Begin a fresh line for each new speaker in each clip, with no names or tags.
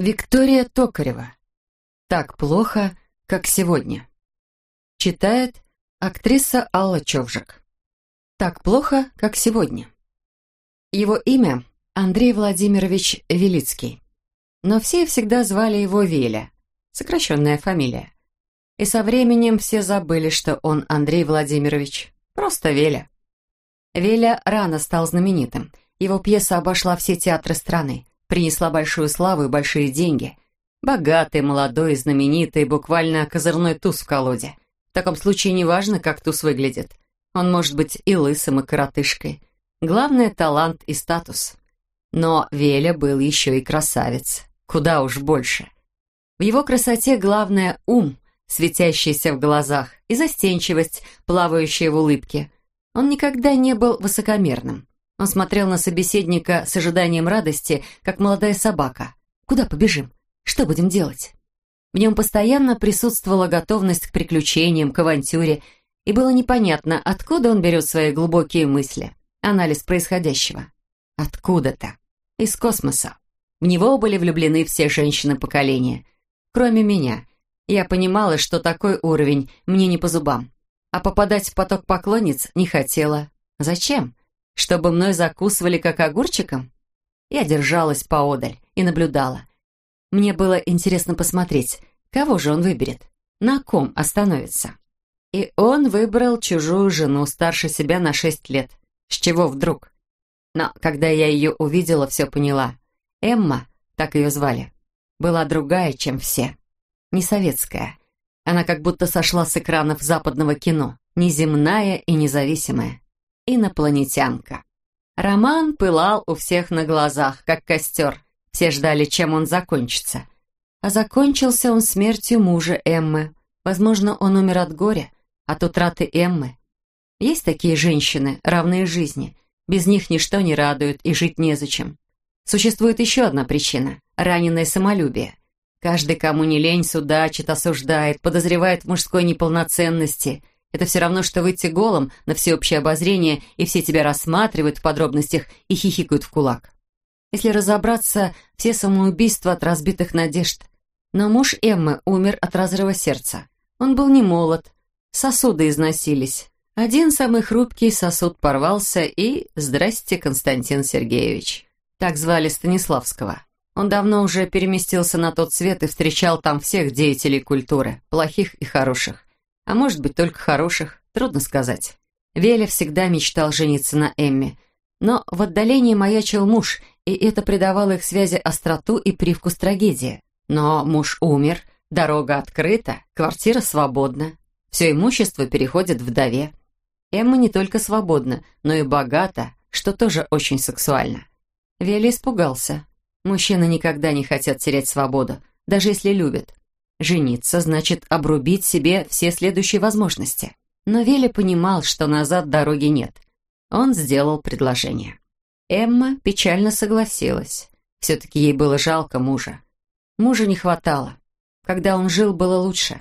Виктория Токарева. «Так плохо, как сегодня». Читает актриса Алла Човжик. «Так плохо, как сегодня». Его имя Андрей Владимирович Велицкий. Но все всегда звали его Веля, сокращенная фамилия. И со временем все забыли, что он Андрей Владимирович. Просто Веля. Веля рано стал знаменитым. Его пьеса обошла все театры страны принесла большую славу и большие деньги. Богатый, молодой, знаменитый, буквально козырной туз в колоде. В таком случае не важно, как туз выглядит. Он может быть и лысым, и коротышкой. Главное – талант и статус. Но Веля был еще и красавец. Куда уж больше. В его красоте главное – ум, светящийся в глазах, и застенчивость, плавающая в улыбке. Он никогда не был высокомерным. Он смотрел на собеседника с ожиданием радости, как молодая собака. «Куда побежим? Что будем делать?» В нем постоянно присутствовала готовность к приключениям, к авантюре, и было непонятно, откуда он берет свои глубокие мысли, анализ происходящего. Откуда-то. Из космоса. В него были влюблены все женщины поколения. Кроме меня. Я понимала, что такой уровень мне не по зубам. А попадать в поток поклонниц не хотела. Зачем? Чтобы мной закусывали как огурчиком? Я держалась поодаль и наблюдала. Мне было интересно посмотреть, кого же он выберет, на ком остановится. И он выбрал чужую жену, старше себя на шесть лет. С чего вдруг? Но когда я ее увидела, все поняла. Эмма, так ее звали, была другая, чем все. Не советская. Она как будто сошла с экранов западного кино. Неземная и независимая инопланетянка. Роман пылал у всех на глазах, как костер. Все ждали, чем он закончится. А закончился он смертью мужа Эммы. Возможно, он умер от горя, от утраты Эммы. Есть такие женщины, равные жизни. Без них ничто не радует и жить незачем. Существует еще одна причина – раненое самолюбие. Каждый, кому не лень, судачит, осуждает, подозревает в мужской неполноценности – это все равно, что выйти голым на всеобщее обозрение, и все тебя рассматривают в подробностях и хихикают в кулак. Если разобраться, все самоубийства от разбитых надежд. Но муж Эммы умер от разрыва сердца. Он был не молод, сосуды износились. Один самый хрупкий сосуд порвался, и «Здрасте, Константин Сергеевич». Так звали Станиславского. Он давно уже переместился на тот свет и встречал там всех деятелей культуры, плохих и хороших. А может быть, только хороших, трудно сказать. Веля всегда мечтал жениться на Эмме. Но в отдалении маячил муж, и это придавало их связи остроту и привкус трагедии. Но муж умер, дорога открыта, квартира свободна. Все имущество переходит вдове. Эмма не только свободна, но и богата, что тоже очень сексуально. Веля испугался. Мужчины никогда не хотят терять свободу, даже если любят. Жениться значит обрубить себе все следующие возможности. Но Вилли понимал, что назад дороги нет. Он сделал предложение. Эмма печально согласилась. Все-таки ей было жалко мужа. Мужа не хватало. Когда он жил, было лучше.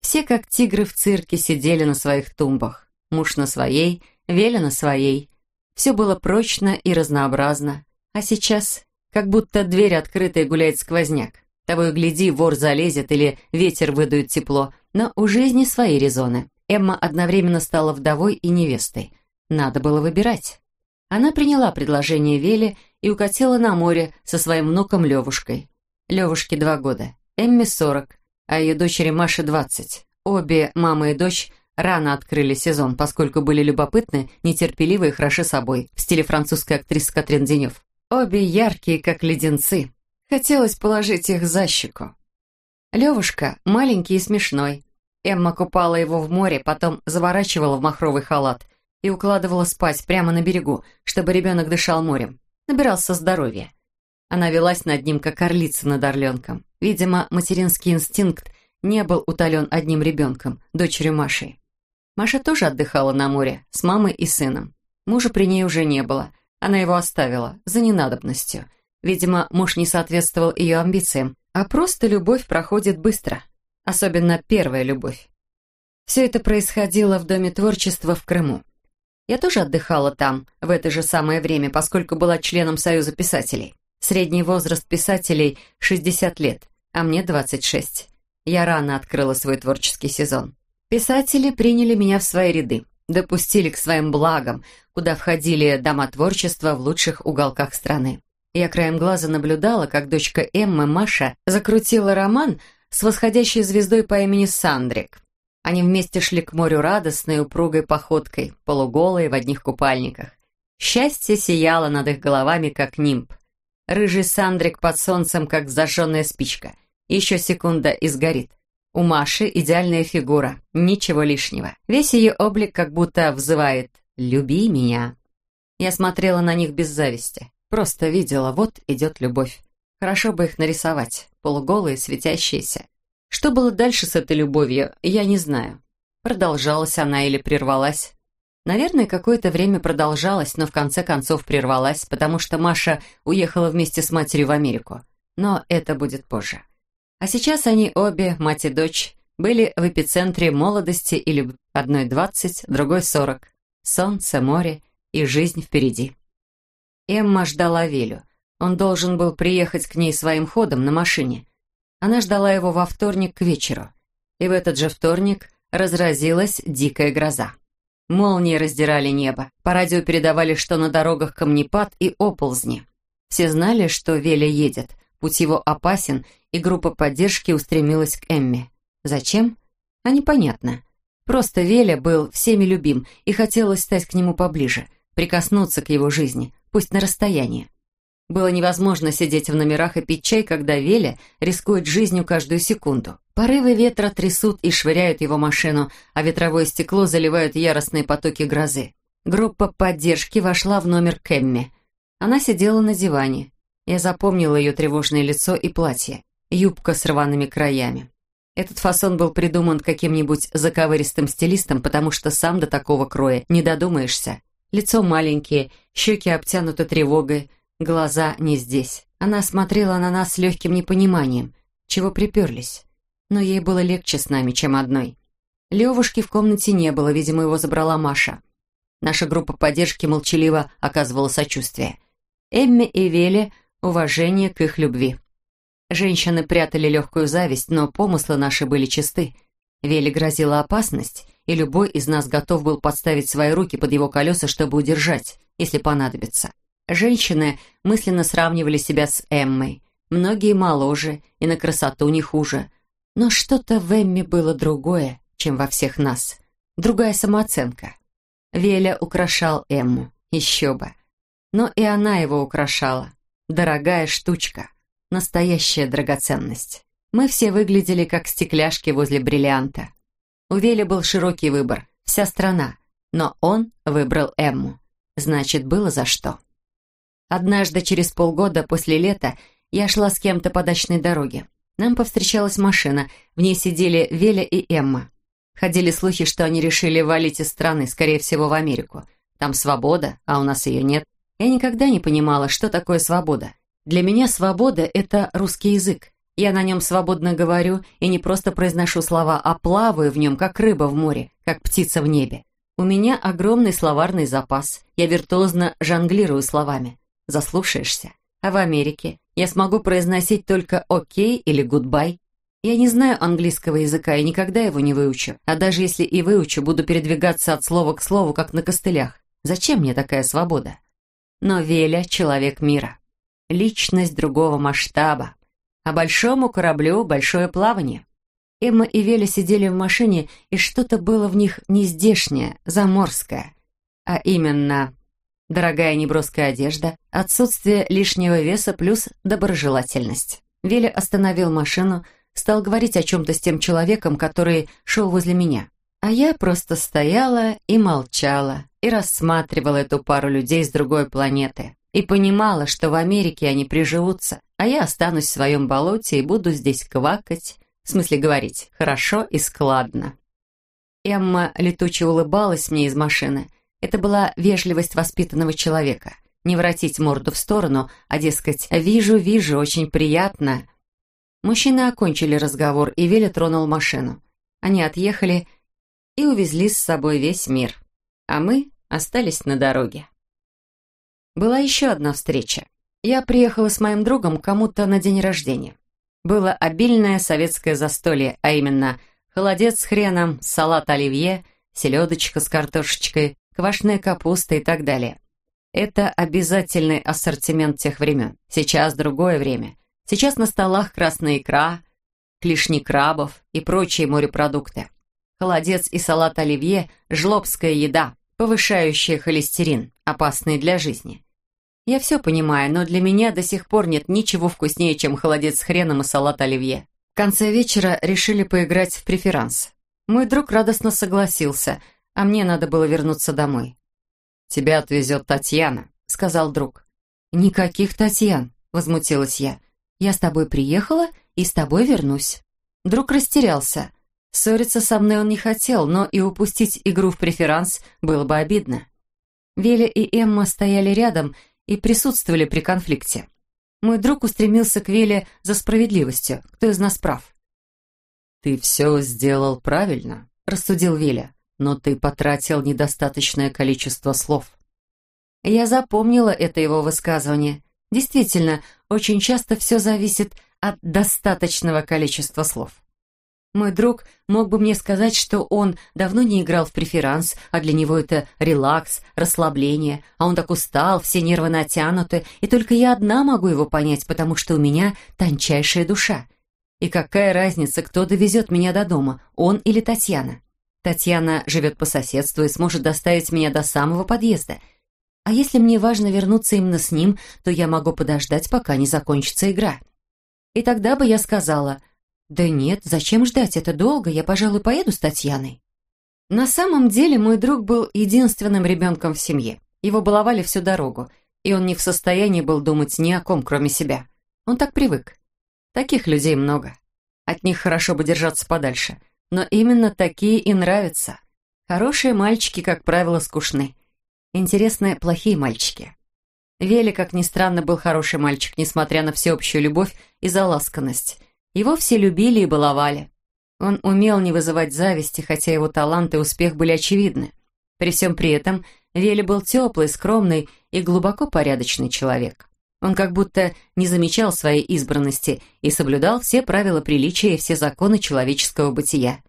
Все, как тигры в цирке, сидели на своих тумбах. Муж на своей, Веля на своей. Все было прочно и разнообразно. А сейчас, как будто дверь открыта гуляет сквозняк. Того и гляди, вор залезет или ветер выдует тепло. Но у жизни свои резоны. Эмма одновременно стала вдовой и невестой. Надо было выбирать. Она приняла предложение Вели и укатила на море со своим внуком Левушкой. Левушке два года, Эмме сорок, а ее дочери Маше двадцать. Обе, мама и дочь, рано открыли сезон, поскольку были любопытны, нетерпеливы и хороши собой, в стиле французской актрисы Катрин Денев. Обе яркие, как леденцы, Хотелось положить их за щеку. Левушка маленький и смешной. Эмма купала его в море, потом заворачивала в махровый халат и укладывала спать прямо на берегу, чтобы ребенок дышал морем, набирался здоровья. Она велась над ним, как орлица над орленком. Видимо, материнский инстинкт не был утолен одним ребенком, дочерью Машей. Маша тоже отдыхала на море, с мамой и сыном. Мужа при ней уже не было. Она его оставила, за ненадобностью – Видимо, муж не соответствовал ее амбициям, а просто любовь проходит быстро, особенно первая любовь. Все это происходило в Доме творчества в Крыму. Я тоже отдыхала там в это же самое время, поскольку была членом Союза писателей. Средний возраст писателей – 60 лет, а мне 26. Я рано открыла свой творческий сезон. Писатели приняли меня в свои ряды, допустили к своим благам, куда входили дома творчества в лучших уголках страны. Я краем глаза наблюдала, как дочка Эммы, Маша, закрутила роман с восходящей звездой по имени Сандрик. Они вместе шли к морю радостной, упругой походкой, полуголые в одних купальниках. Счастье сияло над их головами, как нимб. Рыжий Сандрик под солнцем, как зажженная спичка. Еще секунда и сгорит. У Маши идеальная фигура, ничего лишнего. Весь ее облик как будто взывает «люби меня». Я смотрела на них без зависти. Просто видела, вот идет любовь. Хорошо бы их нарисовать, полуголые, светящиеся. Что было дальше с этой любовью, я не знаю. Продолжалась она или прервалась. Наверное, какое-то время продолжалась, но в конце концов прервалась, потому что Маша уехала вместе с матерью в Америку. Но это будет позже. А сейчас они обе, мать и дочь, были в эпицентре молодости или одной двадцать, другой сорок. Солнце, море и жизнь впереди. Эмма ждала Велю. Он должен был приехать к ней своим ходом на машине. Она ждала его во вторник к вечеру. И в этот же вторник разразилась дикая гроза. Молнии раздирали небо. По радио передавали, что на дорогах камнепад и оползни. Все знали, что Веля едет. Путь его опасен, и группа поддержки устремилась к Эмме. Зачем? А непонятно. Просто Веля был всеми любим, и хотелось стать к нему поближе, прикоснуться к его жизни, пусть на расстоянии. Было невозможно сидеть в номерах и пить чай, когда Веля рискует жизнью каждую секунду. Порывы ветра трясут и швыряют его машину, а ветровое стекло заливают яростные потоки грозы. Группа поддержки вошла в номер Кэмми. Она сидела на диване. Я запомнила ее тревожное лицо и платье, юбка с рваными краями. Этот фасон был придуман каким-нибудь заковыристым стилистом, потому что сам до такого кроя не додумаешься. Лицо маленькие, щеки обтянуты тревогой, глаза не здесь. Она смотрела на нас с легким непониманием, чего приперлись. Но ей было легче с нами, чем одной. Левушки в комнате не было, видимо, его забрала Маша. Наша группа поддержки молчаливо оказывала сочувствие. Эмме и Веле — уважение к их любви. Женщины прятали легкую зависть, но помыслы наши были чисты. Веле грозила опасность, и любой из нас готов был подставить свои руки под его колеса, чтобы удержать, если понадобится. Женщины мысленно сравнивали себя с Эммой. Многие моложе и на красоту не хуже. Но что-то в Эмме было другое, чем во всех нас. Другая самооценка. Веля украшал Эмму, еще бы. Но и она его украшала. Дорогая штучка. Настоящая драгоценность. Мы все выглядели как стекляшки возле бриллианта. У Вели был широкий выбор, вся страна, но он выбрал Эмму. Значит, было за что. Однажды, через полгода после лета, я шла с кем-то по дачной дороге. Нам повстречалась машина, в ней сидели Веля и Эмма. Ходили слухи, что они решили валить из страны, скорее всего, в Америку. Там свобода, а у нас ее нет. Я никогда не понимала, что такое свобода. Для меня свобода — это русский язык. Я на нем свободно говорю и не просто произношу слова, а плаваю в нем, как рыба в море, как птица в небе. У меня огромный словарный запас. Я виртуозно жонглирую словами. Заслушаешься. А в Америке я смогу произносить только «окей» или «гудбай». Я не знаю английского языка и никогда его не выучу. А даже если и выучу, буду передвигаться от слова к слову, как на костылях. Зачем мне такая свобода? Но Веля — человек мира. Личность другого масштаба а большому кораблю большое плавание. Эмма и Веля сидели в машине, и что-то было в них нездешнее, заморское. А именно, дорогая неброская одежда, отсутствие лишнего веса плюс доброжелательность. Веля остановил машину, стал говорить о чем-то с тем человеком, который шел возле меня. А я просто стояла и молчала, и рассматривала эту пару людей с другой планеты и понимала, что в Америке они приживутся, а я останусь в своем болоте и буду здесь квакать, в смысле говорить, хорошо и складно. Эмма летуче улыбалась мне из машины. Это была вежливость воспитанного человека. Не воротить морду в сторону, а, дескать, «вижу, вижу, очень приятно». Мужчины окончили разговор, и Веля тронул машину. Они отъехали и увезли с собой весь мир. А мы остались на дороге. Была еще одна встреча. Я приехала с моим другом кому-то на день рождения. Было обильное советское застолье, а именно холодец с хреном, салат оливье, селедочка с картошечкой, квашеная капуста и так далее. Это обязательный ассортимент тех времен. Сейчас другое время. Сейчас на столах красная икра, клешни крабов и прочие морепродукты. Холодец и салат оливье – жлобская еда, повышающая холестерин, опасный для жизни. Я все понимаю, но для меня до сих пор нет ничего вкуснее, чем холодец с хреном и салат оливье. В конце вечера решили поиграть в преферанс. Мой друг радостно согласился, а мне надо было вернуться домой. «Тебя отвезет Татьяна», — сказал друг. «Никаких Татьян», — возмутилась я. «Я с тобой приехала и с тобой вернусь». Друг растерялся. Ссориться со мной он не хотел, но и упустить игру в преферанс было бы обидно. Веля и Эмма стояли рядом и присутствовали при конфликте. Мой друг устремился к Веле за справедливостью. Кто из нас прав?
«Ты все сделал правильно», — рассудил Веля но ты потратил недостаточное количество слов».
Я запомнила это его высказывание. Действительно, очень часто все зависит от достаточного количества слов. Мой друг мог бы мне сказать, что он давно не играл в преферанс, а для него это релакс, расслабление, а он так устал, все нервы натянуты, и только я одна могу его понять, потому что у меня тончайшая душа. И какая разница, кто довезет меня до дома, он или Татьяна? Татьяна живет по соседству и сможет доставить меня до самого подъезда. А если мне важно вернуться именно с ним, то я могу подождать, пока не закончится игра. И тогда бы я сказала, «Да нет, зачем ждать, это долго, я, пожалуй, поеду с Татьяной». На самом деле мой друг был единственным ребенком в семье. Его баловали всю дорогу, и он не в состоянии был думать ни о ком, кроме себя. Он так привык. Таких людей много. От них хорошо бы держаться подальше. Но именно такие и нравятся. Хорошие мальчики, как правило, скучны. Интересные, плохие мальчики. Вели, как ни странно, был хороший мальчик, несмотря на всеобщую любовь и заласканность. Его все любили и баловали. Он умел не вызывать зависти, хотя его талант и успех были очевидны. При всем при этом Вели был теплый, скромный и глубоко порядочный человек. Он как будто не замечал своей избранности и соблюдал все правила приличия и все законы человеческого бытия.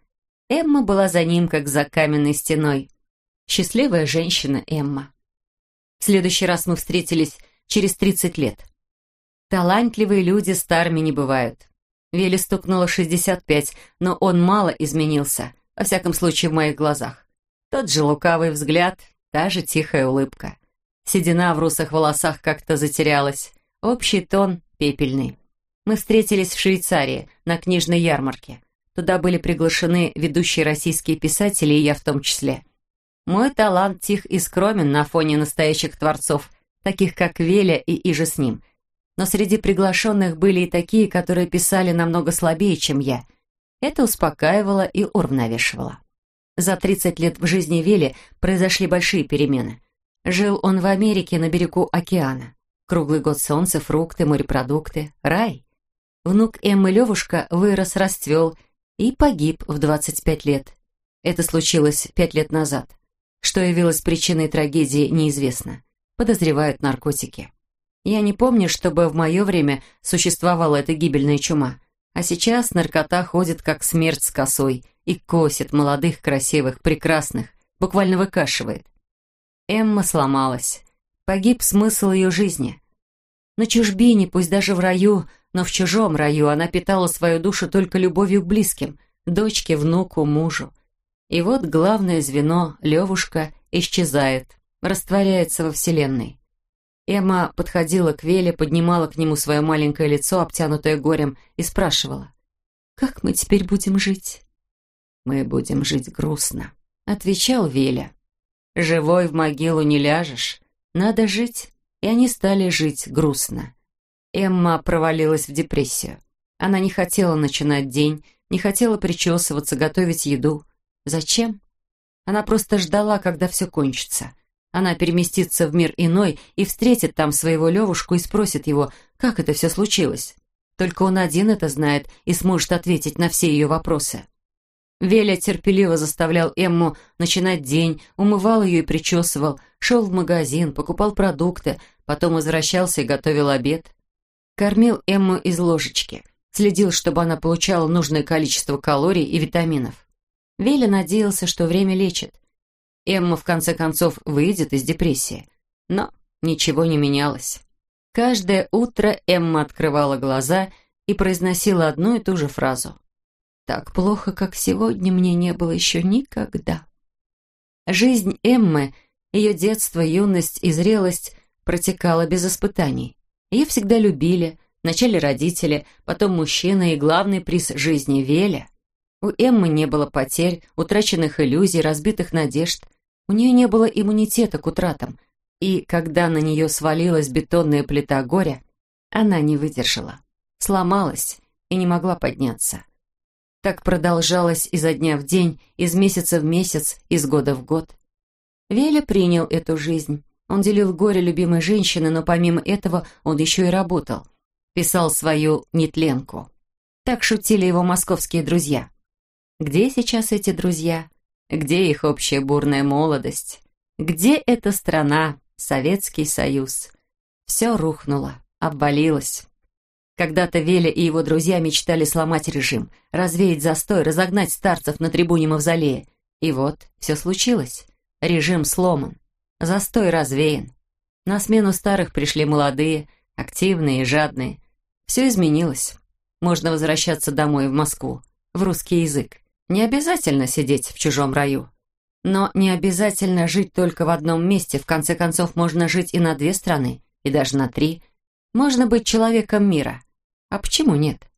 Эмма была за ним, как за каменной стеной. Счастливая женщина Эмма. В следующий раз мы встретились через 30 лет. Талантливые люди старыми не бывают. Вели стукнуло 65, но он мало изменился, во всяком случае в моих глазах. Тот же лукавый взгляд, та же тихая улыбка. Седина в русых волосах как-то затерялась. Общий тон пепельный. Мы встретились в Швейцарии, на книжной ярмарке. Туда были приглашены ведущие российские писатели, и я в том числе. Мой талант тих и скромен на фоне настоящих творцов, таких как Веля и Иже с ним. Но среди приглашенных были и такие, которые писали намного слабее, чем я. Это успокаивало и уравновешивало. За 30 лет в жизни Вели произошли большие перемены – Жил он в Америке на берегу океана. Круглый год солнце, фрукты, морепродукты, рай. Внук Эммы Левушка вырос, расцвел и погиб в 25 лет. Это случилось пять лет назад. Что явилось причиной трагедии, неизвестно. Подозревают наркотики. Я не помню, чтобы в мое время существовала эта гибельная чума. А сейчас наркота ходит, как смерть с косой, и косит молодых, красивых, прекрасных, буквально выкашивает. Эмма сломалась. Погиб смысл ее жизни. На чужбине, пусть даже в раю, но в чужом раю она питала свою душу только любовью к близким, дочке, внуку, мужу. И вот главное звено, Левушка, исчезает, растворяется во Вселенной. Эмма подходила к Веле, поднимала к нему свое маленькое лицо, обтянутое горем, и спрашивала, «Как мы теперь будем жить?» «Мы будем жить грустно», — отвечал Веля. Живой в могилу не ляжешь. Надо жить. И они стали жить грустно. Эмма провалилась в депрессию. Она не хотела начинать день, не хотела причесываться, готовить еду. Зачем? Она просто ждала, когда все кончится. Она переместится в мир иной и встретит там своего Левушку и спросит его, как это все случилось. Только он один это знает и сможет ответить на все ее вопросы. Веля терпеливо заставлял Эмму начинать день, умывал ее и причесывал, шел в магазин, покупал продукты, потом возвращался и готовил обед. Кормил Эмму из ложечки, следил, чтобы она получала нужное количество калорий и витаминов. Веля надеялся, что время лечит. Эмма, в конце концов, выйдет из депрессии. Но ничего не менялось. Каждое утро Эмма открывала глаза и произносила одну и ту же фразу. «Так плохо, как сегодня, мне не было еще никогда». Жизнь Эммы, ее детство, юность и зрелость протекала без испытаний. Ее всегда любили, вначале родители, потом мужчина и главный приз жизни Веля. У Эммы не было потерь, утраченных иллюзий, разбитых надежд. У нее не было иммунитета к утратам. И когда на нее свалилась бетонная плита горя, она не выдержала, сломалась и не могла подняться. Так продолжалось изо дня в день, из месяца в месяц, из года в год. Веля принял эту жизнь. Он делил горе любимой женщины, но помимо этого он еще и работал. Писал свою нетленку. Так шутили его московские друзья. Где сейчас эти друзья? Где их общая бурная молодость? Где эта страна, Советский Союз? Все рухнуло, обвалилось. Когда-то Веля и его друзья мечтали сломать режим, развеять застой, разогнать старцев на трибуне Мавзолея. И вот, все случилось. Режим сломан. Застой развеян. На смену старых пришли молодые, активные и жадные. Все изменилось. Можно возвращаться домой в Москву, в русский язык. Не обязательно сидеть в чужом раю. Но не обязательно жить только в одном месте. В конце концов, можно жить и на две страны, и даже на три. Можно быть человеком мира – а почему нет?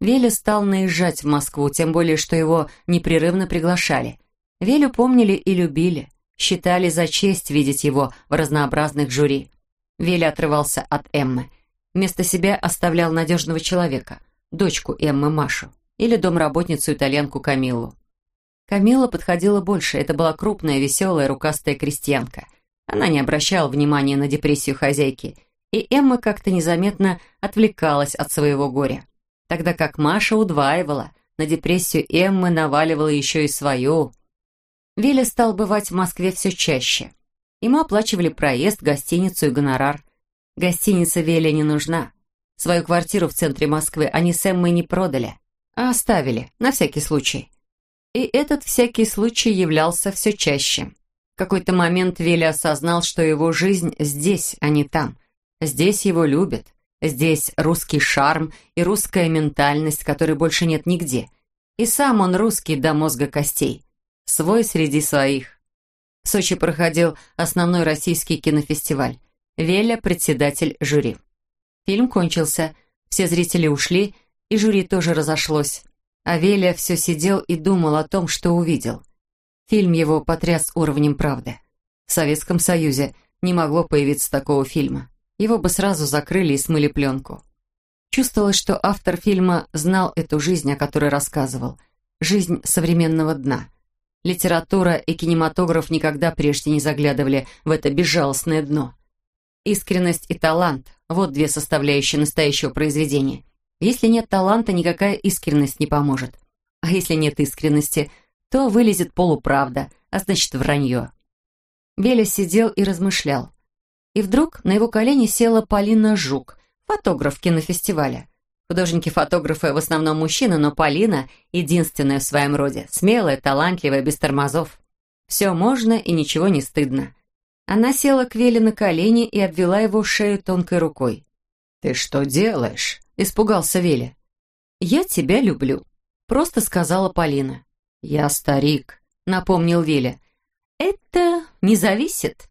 Веля стал наезжать в Москву, тем более, что его непрерывно приглашали. Велю помнили и любили, считали за честь видеть его в разнообразных жюри. Веля отрывался от Эммы. Вместо себя оставлял надежного человека, дочку Эммы Машу или домработницу-итальянку Камиллу. Камилла подходила больше, это была крупная, веселая, рукастая крестьянка. Она не обращала внимания на депрессию хозяйки – и Эмма как-то незаметно отвлекалась от своего горя. Тогда как Маша удваивала, на депрессию Эммы наваливала еще и свою. Вилли стал бывать в Москве все чаще. Ему оплачивали проезд, гостиницу и гонорар. Гостиница Веле не нужна. Свою квартиру в центре Москвы они с Эммой не продали, а оставили, на всякий случай. И этот всякий случай являлся все чаще. В какой-то момент Вилли осознал, что его жизнь здесь, а не там – Здесь его любят. Здесь русский шарм и русская ментальность, которой больше нет нигде. И сам он русский до мозга костей. Свой среди своих. В Сочи проходил основной российский кинофестиваль. Веля – председатель жюри. Фильм кончился, все зрители ушли, и жюри тоже разошлось. А Веля все сидел и думал о том, что увидел. Фильм его потряс уровнем правды. В Советском Союзе не могло появиться такого фильма его бы сразу закрыли и смыли пленку. Чувствовалось, что автор фильма знал эту жизнь, о которой рассказывал. Жизнь современного дна. Литература и кинематограф никогда прежде не заглядывали в это безжалостное дно. Искренность и талант – вот две составляющие настоящего произведения. Если нет таланта, никакая искренность не поможет. А если нет искренности, то вылезет полуправда, а значит вранье. Беля сидел и размышлял. И вдруг на его колени села Полина Жук, фотограф кинофестиваля. Художники-фотографы в основном мужчины, но Полина единственная в своем роде, смелая, талантливая, без тормозов. Все можно и ничего не стыдно. Она села к Веле на колени и обвела его шею тонкой рукой. «Ты что делаешь?» – испугался Веля. «Я тебя люблю», – просто сказала Полина. «Я старик», – напомнил Веля. «Это не зависит»,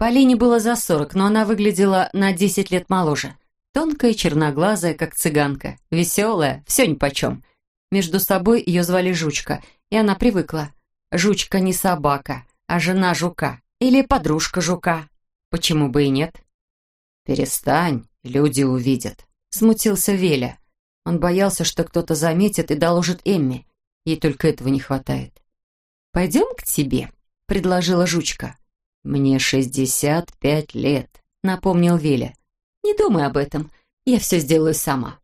Полине было за сорок, но она выглядела на десять лет моложе. Тонкая, черноглазая, как цыганка. Веселая, все нипочем. Между собой ее звали Жучка, и она привыкла. Жучка не собака, а жена жука. Или подружка жука. Почему бы и нет? «Перестань, люди увидят», — смутился Веля. Он боялся, что кто-то заметит и доложит Эмми. Ей только этого не хватает. «Пойдем к тебе», — предложила Жучка. «Мне шестьдесят пять лет», — напомнил Веля. «Не думай об этом, я все сделаю сама».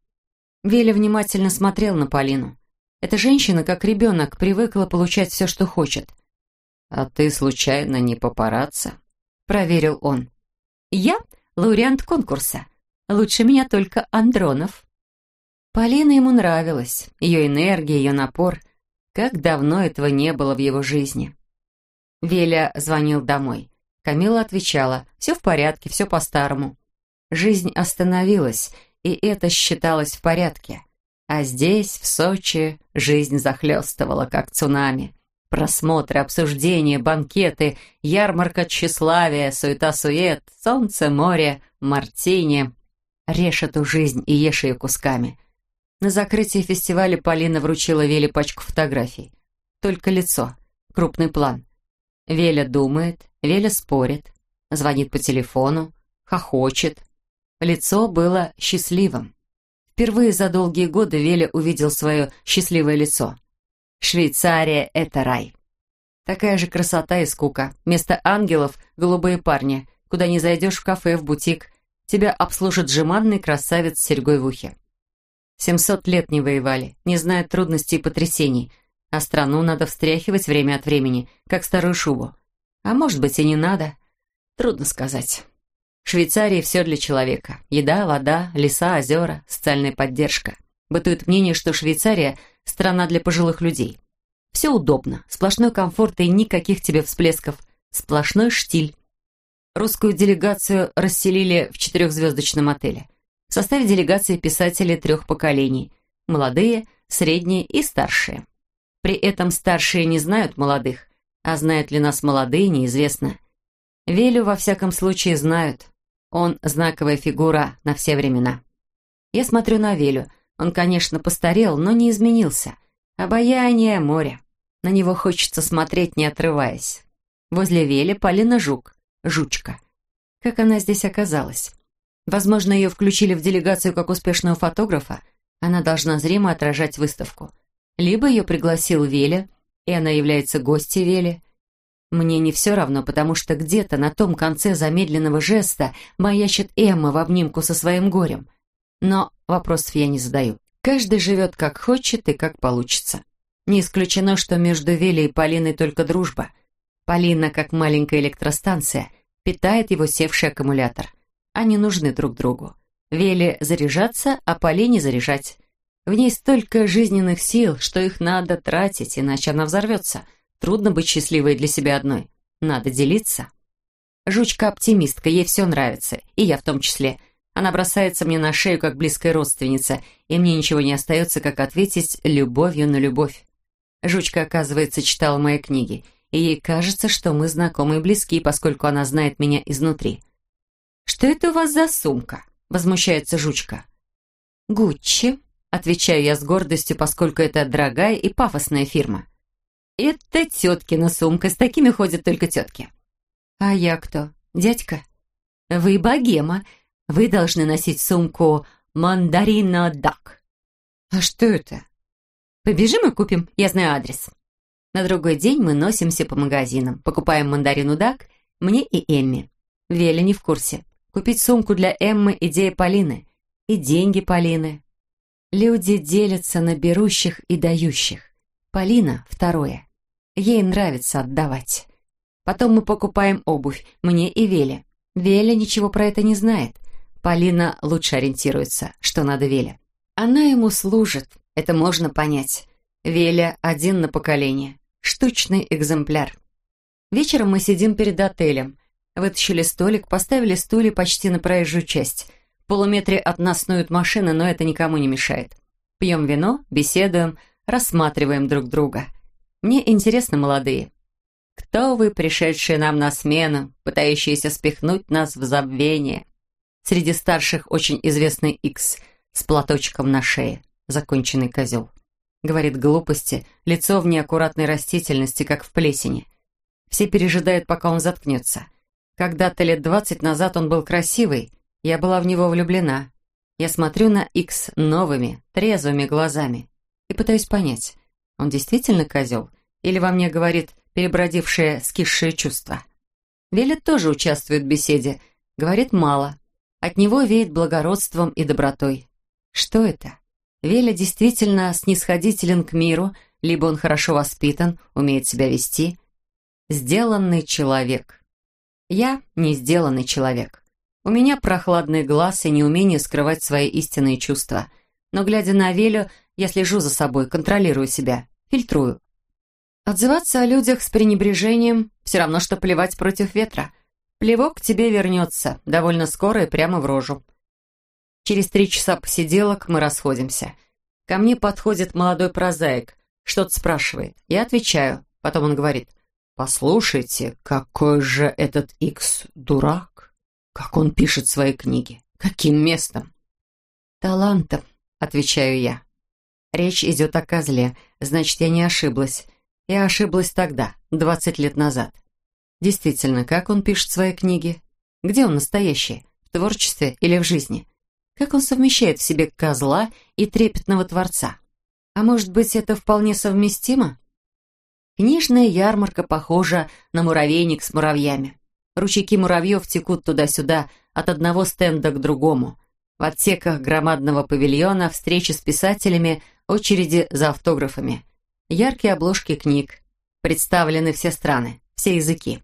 Веля внимательно смотрел на Полину. Эта женщина, как ребенок, привыкла получать все, что хочет. «А ты, случайно, не папарацци?» — проверил он. «Я лауреант конкурса. Лучше меня только Андронов». Полина ему нравилась, ее энергия, ее напор. Как давно этого не было в его жизни. Веля звонил домой. Камила отвечала, все в порядке, все по-старому. Жизнь остановилась, и это считалось в порядке. А здесь, в Сочи, жизнь захлестывала, как цунами. Просмотры, обсуждения, банкеты, ярмарка тщеславия, суета-сует, солнце, море, мартини. Режь эту жизнь и ешь ее кусками. На закрытии фестиваля Полина вручила Веле пачку фотографий. Только лицо, крупный план. Веля думает, Веля спорит, звонит по телефону, хохочет. Лицо было счастливым. Впервые за долгие годы Веля увидел свое счастливое лицо. Швейцария — это рай. Такая же красота и скука. Вместо ангелов — голубые парни. Куда не зайдешь в кафе, в бутик, тебя обслужит жеманный красавец с серьгой в ухе. Семьсот лет не воевали, не знают трудностей и потрясений, а страну надо встряхивать время от времени, как старую шубу. А может быть и не надо. Трудно сказать. В Швейцарии все для человека. Еда, вода, леса, озера, социальная поддержка. Бытует мнение, что Швейцария – страна для пожилых людей. Все удобно, сплошной комфорт и никаких тебе всплесков. Сплошной штиль. Русскую делегацию расселили в четырехзвездочном отеле. В составе делегации писатели трех поколений. Молодые, средние и старшие. При этом старшие не знают молодых, а знают ли нас молодые, неизвестно. Велю, во всяком случае, знают. Он знаковая фигура на все времена. Я смотрю на Велю. Он, конечно, постарел, но не изменился. Обаяние, море. На него хочется смотреть, не отрываясь. Возле Вели Полина Жук, жучка. Как она здесь оказалась? Возможно, ее включили в делегацию как успешного фотографа. Она должна зримо отражать выставку. Либо ее пригласил Веля, и она является гостьей Вели. Мне не все равно, потому что где-то на том конце замедленного жеста маячит Эмма в обнимку со своим горем. Но вопросов я не задаю. Каждый живет как хочет и как получится. Не исключено, что между Велей и Полиной только дружба. Полина, как маленькая электростанция, питает его севший аккумулятор. Они нужны друг другу. Веле заряжаться, а Полине заряжать. В ней столько жизненных сил, что их надо тратить, иначе она взорвется. Трудно быть счастливой для себя одной. Надо делиться. Жучка-оптимистка, ей все нравится, и я в том числе. Она бросается мне на шею, как близкая родственница, и мне ничего не остается, как ответить любовью на любовь. Жучка, оказывается, читала мои книги, и ей кажется, что мы знакомы и близки, поскольку она знает меня изнутри. «Что это у вас за сумка?» — возмущается Жучка. «Гуччи», — отвечаю я с гордостью, поскольку это дорогая и пафосная фирма. «Это теткина сумка, с такими ходят только тетки». «А я кто? Дядька?» «Вы богема. Вы должны носить сумку «Мандарина Дак». «А что это?» «Побежим и купим, я знаю адрес». На другой день мы носимся по магазинам, покупаем мандарину Дак, мне и Эмми. Веля не в курсе. Купить сумку для Эммы – идея Полины. И деньги Полины. Люди делятся на берущих и дающих. Полина – второе. Ей нравится отдавать. Потом мы покупаем обувь, мне и Веле. Веля ничего про это не знает. Полина лучше ориентируется, что надо Веле. Она ему служит, это можно понять. Веля один на поколение. Штучный экземпляр. Вечером мы сидим перед отелем. Вытащили столик, поставили стулья почти на проезжую часть. В полуметре от нас снуют машины, но это никому не мешает. Пьем вино, беседуем, рассматриваем друг друга. Мне интересно, молодые. Кто вы, пришедшие нам на смену, пытающиеся спихнуть нас в забвение? Среди старших очень известный Икс с платочком на шее, законченный козел. Говорит глупости, лицо в неаккуратной растительности, как в плесени. Все пережидают, пока он заткнется. Когда-то лет двадцать назад он был красивый, я была в него влюблена. Я смотрю на Икс новыми, трезвыми глазами и пытаюсь понять, он действительно козел? Или во мне говорит перебродившее скисшее чувство? Велет тоже участвует в беседе, говорит мало. От него веет благородством и добротой. Что это? Веля действительно снисходителен к миру, либо он хорошо воспитан, умеет себя вести. Сделанный человек. Я не сделанный человек. У меня прохладный глаз и неумение скрывать свои истинные чувства. Но, глядя на Велю, я слежу за собой, контролирую себя, фильтрую. Отзываться о людях с пренебрежением все равно, что плевать против ветра. Плевок к тебе вернется, довольно скоро и прямо в рожу. Через три часа посиделок мы расходимся. Ко мне подходит молодой прозаик, что-то спрашивает. Я отвечаю. Потом он говорит, «Послушайте, какой же этот Икс дурак! Как он пишет свои книги! Каким местом?»
«Талантом», — отвечаю я. Речь идет о козле, значит, я не ошиблась. Я ошиблась тогда, двадцать лет назад. Действительно, как он пишет свои книги? Где он настоящий? В творчестве или в жизни? Как он совмещает в себе козла и трепетного творца? А может быть, это вполне совместимо? Книжная ярмарка похожа на муравейник с муравьями. Ручейки муравьев текут туда-сюда, от одного стенда к другому. В отсеках громадного павильона встречи с писателями, очереди за автографами. Яркие обложки книг. Представлены все страны, все языки.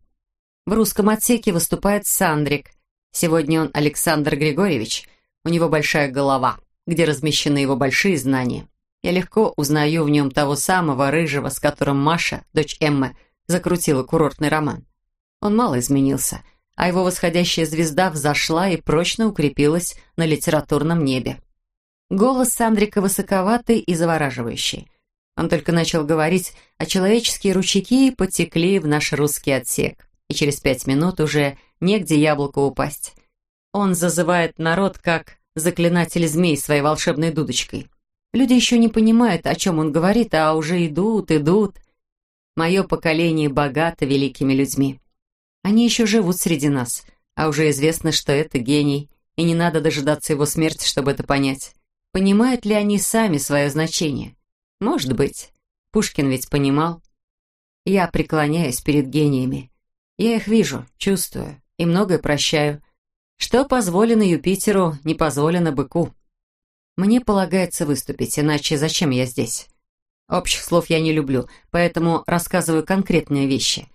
В русском отсеке выступает Сандрик. Сегодня он Александр Григорьевич. У него большая голова, где размещены его большие знания. Я легко узнаю в нем того самого рыжего, с которым Маша, дочь Эммы, закрутила курортный роман. Он мало изменился, а его восходящая звезда взошла и прочно укрепилась на литературном небе. Голос Сандрика высоковатый и завораживающий. Он только начал говорить, а человеческие ручейки потекли в наш русский отсек и через пять минут уже негде яблоку упасть. Он зазывает народ как заклинатель змей своей волшебной дудочкой. Люди еще не понимают, о чем он говорит, а уже идут, идут. Мое поколение богато великими людьми. Они еще живут среди нас, а уже известно, что это гений, и не надо дожидаться его смерти, чтобы это понять. Понимают ли они сами свое значение? Может быть. Пушкин ведь понимал. Я преклоняюсь перед гениями. Я их вижу, чувствую и многое прощаю. Что позволено Юпитеру, не позволено быку. Мне полагается выступить, иначе зачем я здесь? Общих слов я не люблю, поэтому рассказываю конкретные вещи.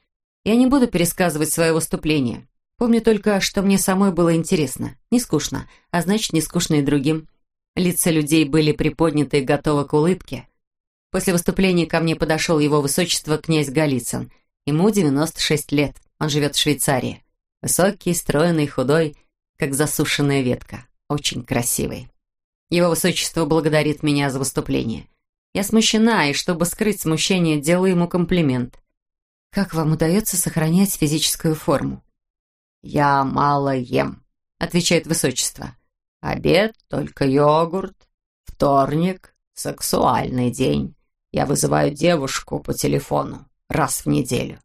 Я не буду пересказывать свое выступление. Помню только, что мне самой было интересно. Не скучно, а значит, не скучно и другим. Лица людей были приподняты и готовы к улыбке. После выступления ко мне подошел его высочество князь Голицын. Ему 96 лет. Он живет в Швейцарии. Высокий, стройный, худой, как засушенная ветка. Очень красивый. Его высочество благодарит меня за выступление. Я смущена, и чтобы скрыть смущение, делаю ему комплимент. «Как вам удается сохранять физическую форму?»
«Я мало ем», — отвечает высочество. «Обед, только йогурт. Вторник, сексуальный день. Я вызываю девушку по телефону раз в неделю.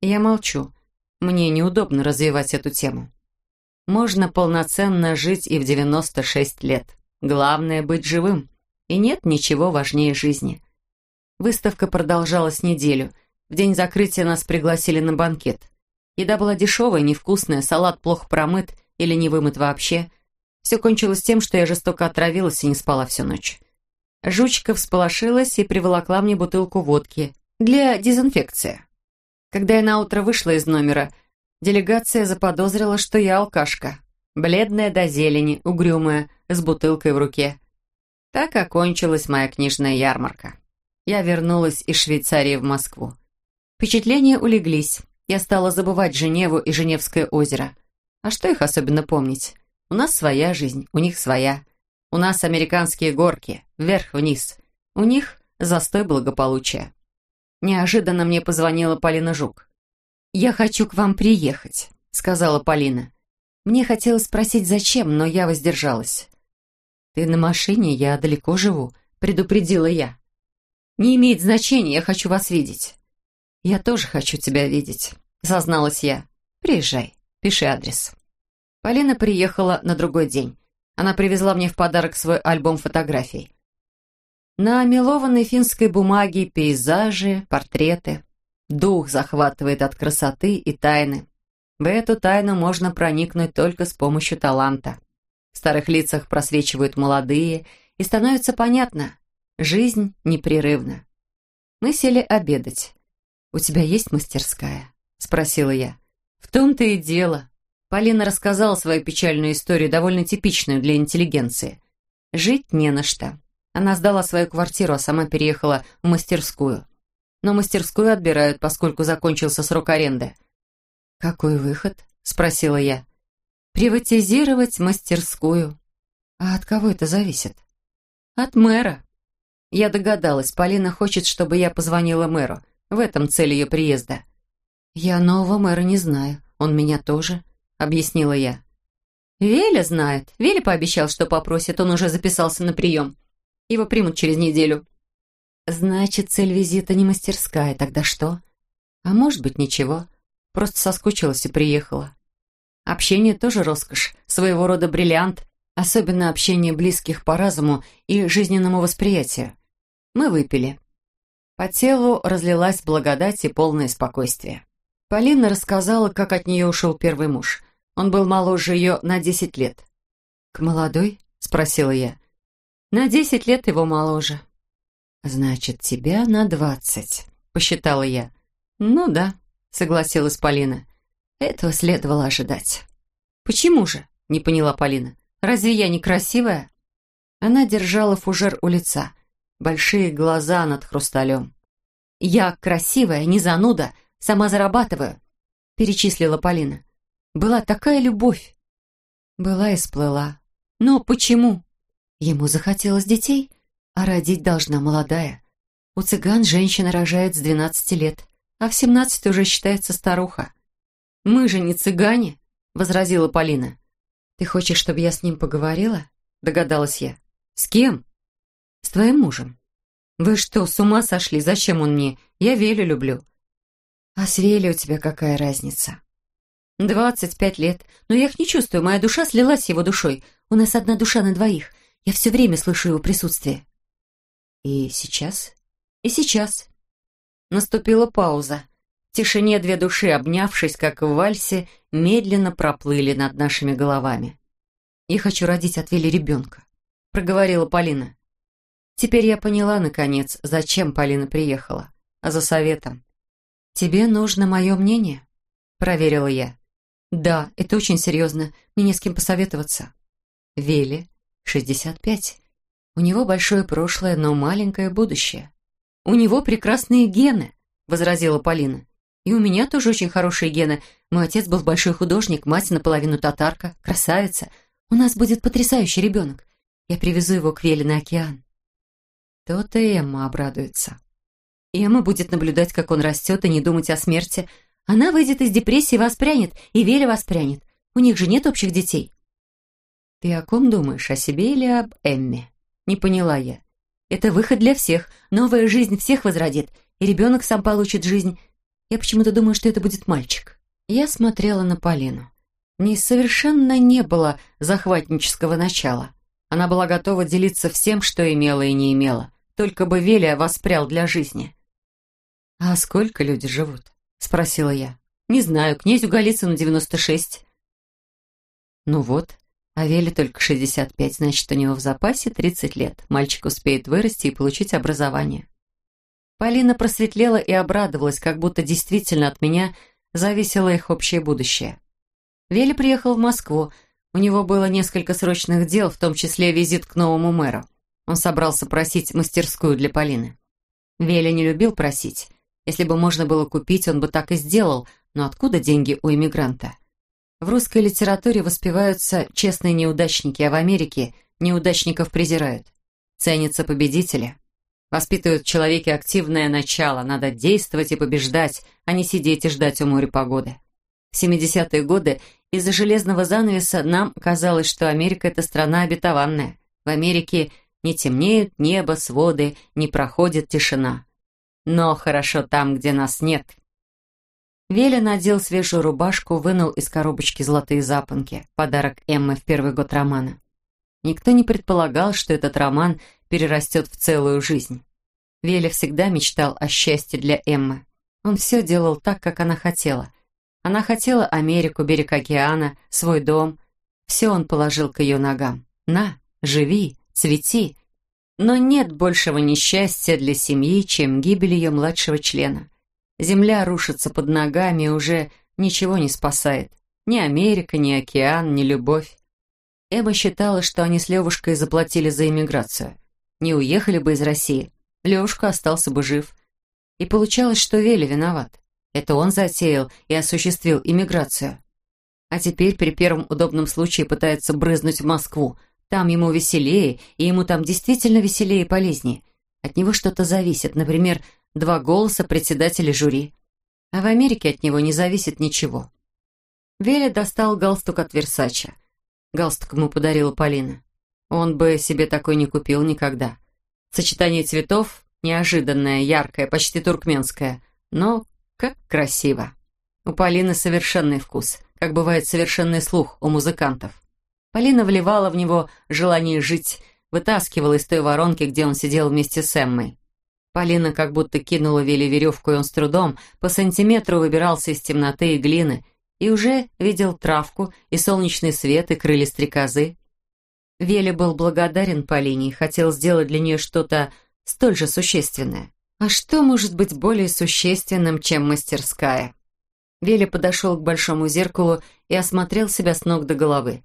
Я молчу. Мне неудобно развивать эту тему. Можно полноценно жить и в 96 лет. Главное — быть живым. И нет ничего важнее жизни. Выставка продолжалась неделю. В день закрытия нас пригласили на банкет. Еда была дешевая, невкусная, салат плохо промыт или не вымыт вообще. Все кончилось тем, что я жестоко отравилась и не спала всю ночь. Жучка всполошилась и приволокла мне бутылку водки для дезинфекции. Когда я наутро вышла из номера, делегация заподозрила, что я алкашка. Бледная до зелени, угрюмая, с бутылкой в руке. Так окончилась моя книжная ярмарка. Я вернулась из Швейцарии в Москву. Впечатления улеглись. Я стала забывать Женеву и Женевское озеро. А что их особенно помнить? У нас своя жизнь, у них своя. У нас американские горки, вверх-вниз. У них застой благополучия. Неожиданно мне позвонила Полина Жук. «Я хочу к вам приехать», — сказала Полина. Мне хотелось спросить, зачем, но я воздержалась. «Ты на машине, я далеко живу», — предупредила я. «Не имеет значения, я хочу вас видеть». «Я тоже хочу тебя видеть», — созналась я. «Приезжай, пиши адрес». Полина приехала на другой день. Она привезла мне в подарок свой альбом фотографий. На мелованной финской бумаге пейзажи, портреты. Дух захватывает от красоты и тайны. В эту тайну можно проникнуть только с помощью таланта. В старых лицах просвечивают молодые, и становится понятно – жизнь непрерывна. Мы сели обедать. «У тебя есть мастерская?» – спросила я. «В том-то и дело. Полина рассказала свою печальную историю, довольно типичную для интеллигенции. Жить не на что. Она сдала свою квартиру, а сама переехала в мастерскую. Но мастерскую отбирают, поскольку закончился срок аренды. «Какой выход?» – спросила я. «Приватизировать мастерскую». «А от кого это зависит?» «От мэра». Я догадалась, Полина хочет, чтобы я позвонила мэру. В этом цель ее приезда. «Я нового мэра не знаю. Он меня тоже», — объяснила я. «Веля знает. Веля пообещал, что попросит. Он уже записался на прием. Его примут через неделю». «Значит, цель визита не мастерская. Тогда что?» «А может быть, ничего. Просто соскучилась и приехала». Общение тоже роскошь, своего рода бриллиант, особенно общение близких по разуму и жизненному восприятию. Мы выпили. По телу разлилась благодать и полное спокойствие. Полина рассказала, как от нее ушел первый муж. Он был моложе ее на десять лет. «К молодой?» — спросила я. «На десять лет его моложе». «Значит, тебя на двадцать», — посчитала я. «Ну да», — согласилась Полина. «Этого следовало ожидать». «Почему же?» — не поняла Полина. «Разве я не красивая?» Она держала фужер у лица, большие глаза над хрусталем. «Я красивая, не зануда, сама зарабатываю», — перечислила Полина. «Была такая любовь». Была и сплыла. «Но почему?» Ему захотелось детей, а родить должна молодая. У цыган женщина рожает с двенадцати лет, а в семнадцать уже считается старуха. «Мы же не цыгане», — возразила Полина. «Ты хочешь, чтобы я с ним поговорила?» — догадалась я. «С кем?» «С твоим мужем». «Вы что, с ума сошли? Зачем он мне? Я Велю люблю». «А с Велей у тебя какая разница?» «Двадцать пять лет. Но я их не чувствую. Моя душа слилась с его душой. У нас одна душа на двоих. Я все время слышу его присутствие». «И сейчас?» «И сейчас». Наступила пауза. В тишине две души, обнявшись, как в вальсе, медленно проплыли над нашими головами. «Я хочу родить от Вели ребенка», — проговорила Полина. Теперь я поняла, наконец, зачем Полина приехала. А за советом. «Тебе нужно мое мнение?» Проверила я. «Да, это очень серьезно. Мне не с кем посоветоваться». Вели, 65. У него большое прошлое, но маленькое будущее. «У него прекрасные гены», — возразила Полина. «И у меня тоже очень хорошие гены. Мой отец был большой художник, мать наполовину татарка, красавица. У нас будет потрясающий ребенок. Я привезу его к Веле на океан». То-то и Эмма обрадуется. Эмма будет наблюдать, как он растет, и не думать о смерти. Она выйдет из депрессии, воспрянет, и Веля воспрянет. У них же нет общих детей. Ты о ком думаешь, о себе или об Эмме? Не поняла я. Это выход для всех. Новая жизнь всех возродит, и ребенок сам получит жизнь. Я почему-то думаю, что это будет мальчик. Я смотрела на Полину. В совершенно не было захватнического начала. Она была готова делиться всем, что имела и не имела. Только бы Велия воспрял для жизни. «А сколько люди живут?» — спросила я. «Не знаю, князю Голицыну 96». «Ну вот, а Веле только 65, значит, у него в запасе 30 лет. Мальчик успеет вырасти и получить образование». Полина просветлела и обрадовалась, как будто действительно от меня зависело их общее будущее. Вели приехал в Москву. У него было несколько срочных дел, в том числе визит к новому мэру. Он собрался просить мастерскую для Полины. Веля не любил просить. Если бы можно было купить, он бы так и сделал, но откуда деньги у иммигранта? В русской литературе воспеваются честные неудачники, а в Америке неудачников презирают. Ценятся победители. Воспитывают в человеке активное начало, надо действовать и побеждать, а не сидеть и ждать у моря погоды. В 70-е годы из-за железного занавеса нам казалось, что Америка – это страна обетованная. В Америке – не темнеют небо, своды, не проходит тишина. Но хорошо там, где нас нет. Веля надел свежую рубашку, вынул из коробочки золотые запонки, подарок Эммы в первый год романа. Никто не предполагал, что этот роман перерастет в целую жизнь. Веля всегда мечтал о счастье для Эммы. Он все делал так, как она хотела. Она хотела Америку, берег океана, свой дом. Все он положил к ее ногам. «На, живи, цвети. Но нет большего несчастья для семьи, чем гибель ее младшего члена. Земля рушится под ногами и уже ничего не спасает. Ни Америка, ни океан, ни любовь. Эма считала, что они с Левушкой заплатили за иммиграцию. Не уехали бы из России. Левушка остался бы жив. И получалось, что Вели виноват. Это он затеял и осуществил иммиграцию. А теперь при первом удобном случае пытается брызнуть в Москву. Там ему веселее, и ему там действительно веселее и полезнее. От него что-то зависит, например, два голоса председателя жюри. А в Америке от него не зависит ничего. Веля достал галстук от Версача. Галстук ему подарила Полина. Он бы себе такой не купил никогда. Сочетание цветов неожиданное, яркое, почти туркменское. Но как красиво. У Полины совершенный вкус, как бывает совершенный слух у музыкантов. Полина вливала в него желание жить, вытаскивала из той воронки, где он сидел вместе с Эммой. Полина как будто кинула Вилли веревку, и он с трудом по сантиметру выбирался из темноты и глины, и уже видел травку и солнечный свет и крылья стрекозы. Веля был благодарен Полине и хотел сделать для нее что-то столь же существенное. А что может быть более существенным, чем мастерская? Веля подошел к большому зеркалу и осмотрел себя с ног до головы.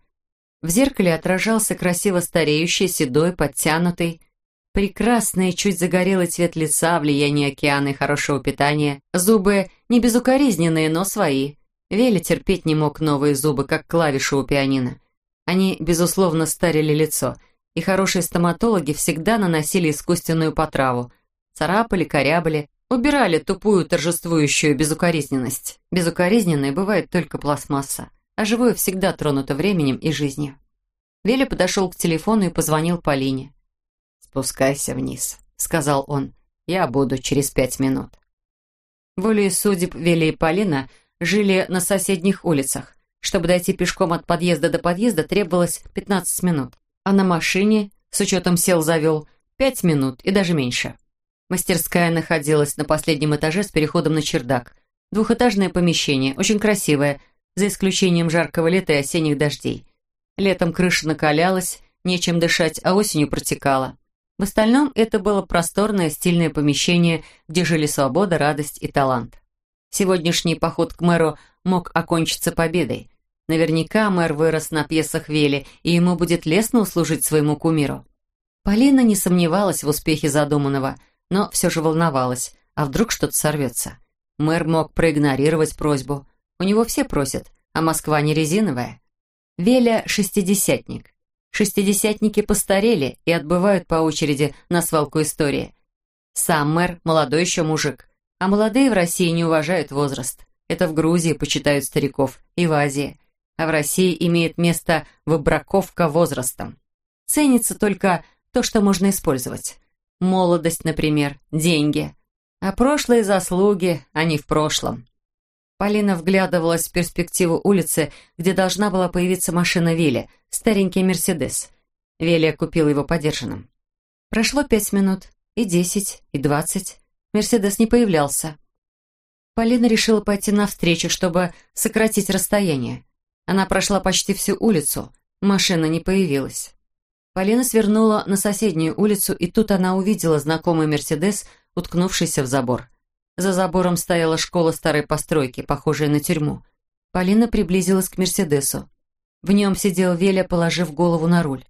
В зеркале отражался красиво стареющий, седой, подтянутый, прекрасный, чуть загорелый цвет лица, влияние океана и хорошего питания, зубы не безукоризненные, но свои – Веля терпеть не мог новые зубы, как клавиши у пианино. Они, безусловно, старили лицо, и хорошие стоматологи всегда наносили искусственную потраву. Царапали, корябали, убирали тупую торжествующую безукоризненность. Безукоризненной бывает только пластмасса, а живое всегда тронуто временем и жизнью. Веля подошел к телефону и позвонил Полине. «Спускайся вниз», — сказал он. «Я буду через пять минут». Волей судеб Веля и Полина — жили на соседних улицах. Чтобы дойти пешком от подъезда до подъезда требовалось 15 минут. А на машине, с учетом сел-завел, 5 минут и даже меньше. Мастерская находилась на последнем этаже с переходом на чердак. Двухэтажное помещение, очень красивое, за исключением жаркого лета и осенних дождей. Летом крыша накалялась, нечем дышать, а осенью протекала. В остальном это было просторное, стильное помещение, где жили свобода, радость и талант. Сегодняшний поход к мэру мог окончиться победой. Наверняка мэр вырос на пьесах Вели, и ему будет лестно услужить своему кумиру. Полина не сомневалась в успехе задуманного, но все же волновалась, а вдруг что-то сорвется. Мэр мог проигнорировать просьбу. У него все просят, а Москва не резиновая. Веля – шестидесятник. Шестидесятники постарели и отбывают по очереди на свалку истории. Сам мэр – молодой еще мужик – а молодые в России не уважают возраст. Это в Грузии почитают стариков и в Азии. А в России имеет место выбраковка возрастом. Ценится только то, что можно использовать. Молодость, например, деньги. А прошлые заслуги, они в прошлом. Полина вглядывалась в перспективу улицы, где должна была появиться машина Вилли, старенький «Мерседес». Велия купила его подержанным. Прошло пять минут, и десять, и двадцать. Мерседес не появлялся. Полина решила пойти навстречу, чтобы сократить расстояние. Она прошла почти всю улицу, машина не появилась. Полина свернула на соседнюю улицу, и тут она увидела знакомый «Мерседес», уткнувшийся в забор. За забором стояла школа старой постройки, похожая на тюрьму. Полина приблизилась к «Мерседесу». В нем сидел Веля, положив голову на руль.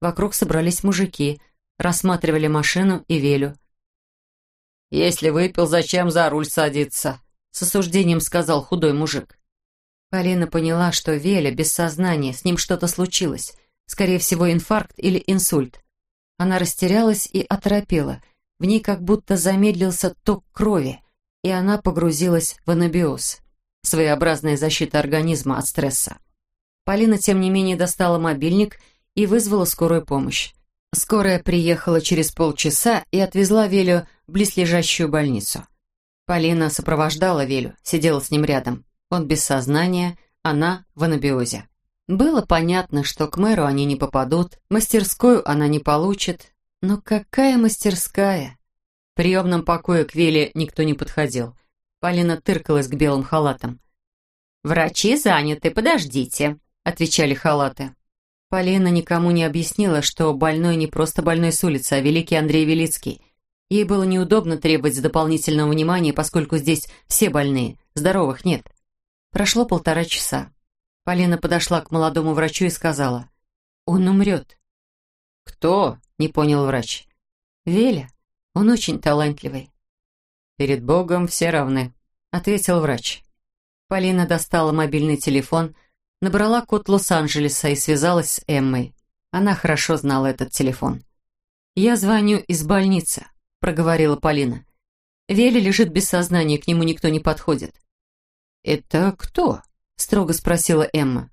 Вокруг собрались мужики, рассматривали машину и Велю. «Если выпил, зачем за руль садиться?» С осуждением сказал худой мужик. Полина поняла, что Веля без сознания, с ним что-то случилось. Скорее всего, инфаркт или инсульт. Она растерялась и оторопела. В ней как будто замедлился ток крови, и она погрузилась в анабиоз. Своеобразная защита организма от стресса. Полина, тем не менее, достала мобильник и вызвала скорую помощь. Скорая приехала через полчаса и отвезла Велю в близлежащую больницу. Полина сопровождала Велю, сидела с ним рядом. Он без сознания, она в анабиозе. Было понятно, что к мэру они не попадут, мастерскую она не получит. Но какая мастерская? Приемном покое к Веле никто не подходил. Полина тыркалась к белым халатам. «Врачи заняты, подождите», — отвечали халаты. Полина никому не объяснила, что больной не просто больной с улицы, а великий Андрей Велицкий. Ей было неудобно требовать дополнительного внимания, поскольку здесь все больные, здоровых нет. Прошло полтора часа. Полина подошла к молодому врачу и сказала, «Он умрет».
«Кто?» — не понял врач.
«Веля. Он очень талантливый».
«Перед Богом все равны», — ответил врач.
Полина достала мобильный телефон, набрала код Лос-Анджелеса и связалась с Эммой. Она хорошо знала этот телефон. «Я звоню из больницы», — проговорила Полина. «Вели лежит без сознания, к нему никто не подходит».
«Это кто?» — строго спросила Эмма.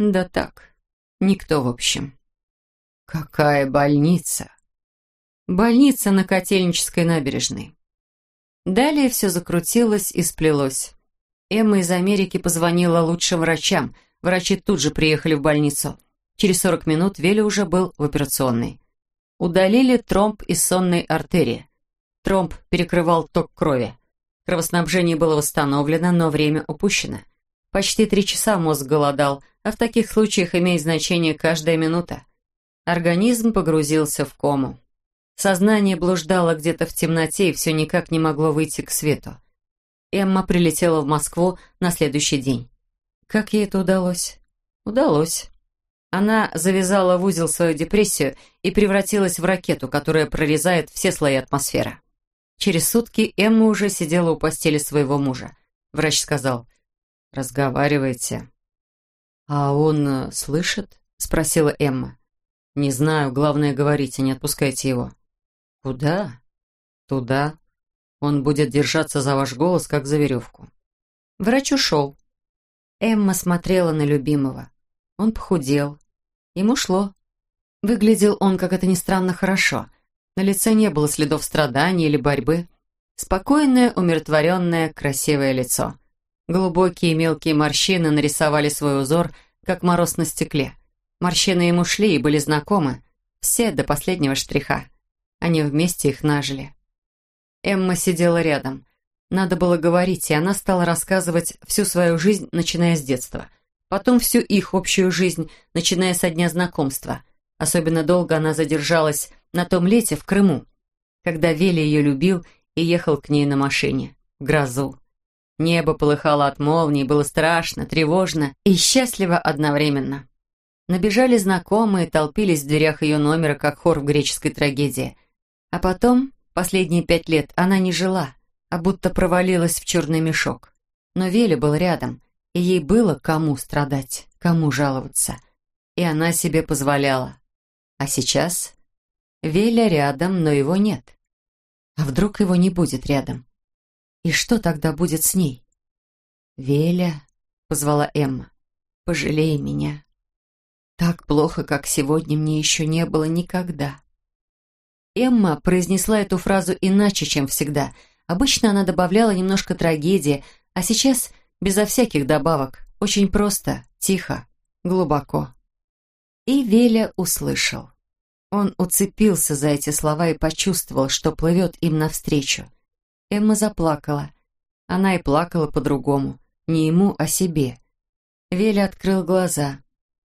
«Да так, никто в общем».
«Какая больница?»
«Больница на Котельнической набережной». Далее все закрутилось и сплелось. Эмма из Америки позвонила лучшим врачам. Врачи тут же приехали в больницу. Через 40 минут Вели уже был в операционной. Удалили тромб из сонной артерии. Тромб перекрывал ток крови. Кровоснабжение было восстановлено, но время упущено. Почти три часа мозг голодал, а в таких случаях имеет значение каждая минута. Организм погрузился в кому. Сознание блуждало где-то в темноте и все никак не могло выйти к свету. Эмма прилетела в Москву на следующий день. Как ей это удалось? Удалось. Она завязала в узел свою депрессию и превратилась в ракету, которая прорезает все слои атмосферы. Через сутки Эмма уже сидела у постели своего мужа. Врач сказал, «Разговаривайте». «А он э, слышит?» — спросила Эмма. «Не знаю, главное, говорите, не отпускайте его». «Куда?» «Туда. Он будет держаться за ваш голос, как за веревку». Врач ушел. Эмма смотрела на любимого. Он похудел. Ему шло. Выглядел он, как это ни странно, хорошо. На лице не было следов страданий или борьбы. Спокойное, умиротворенное, красивое лицо. Глубокие мелкие морщины нарисовали свой узор, как мороз на стекле. Морщины ему шли и были знакомы. Все до последнего штриха. Они вместе их нажили. Эмма сидела рядом. Надо было говорить, и она стала рассказывать всю свою жизнь, начиная с детства. Потом всю их общую жизнь, начиная со дня знакомства. Особенно долго она задержалась на том лете в Крыму, когда Вели ее любил и ехал к ней на машине, в грозу. Небо полыхало от молний, было страшно, тревожно и счастливо одновременно. Набежали знакомые, толпились в дверях ее номера, как хор в греческой трагедии. А потом Последние пять лет она не жила, а будто провалилась в черный мешок. Но Веля был рядом, и ей было кому страдать, кому жаловаться. И она себе позволяла. А сейчас Веля рядом, но его нет. А вдруг его не будет рядом? И что тогда будет с ней? «Веля», — позвала Эмма, — «пожалей меня. Так плохо, как сегодня, мне еще не было никогда». Эмма произнесла эту фразу иначе, чем всегда. Обычно она добавляла немножко трагедии, а сейчас безо всяких добавок. Очень просто, тихо, глубоко. И Веля услышал. Он уцепился за эти слова и почувствовал, что плывет им навстречу. Эмма заплакала. Она и плакала по-другому. Не ему, а себе. Веля открыл глаза.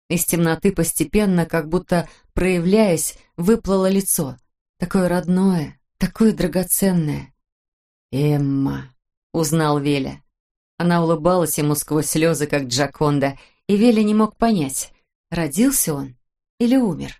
Из темноты постепенно, как будто проявляясь, выплыло лицо — Такое родное, такое драгоценное. «Эмма», — узнал Веля. Она улыбалась ему сквозь слезы, как Джаконда, и Веля не мог понять, родился он или умер.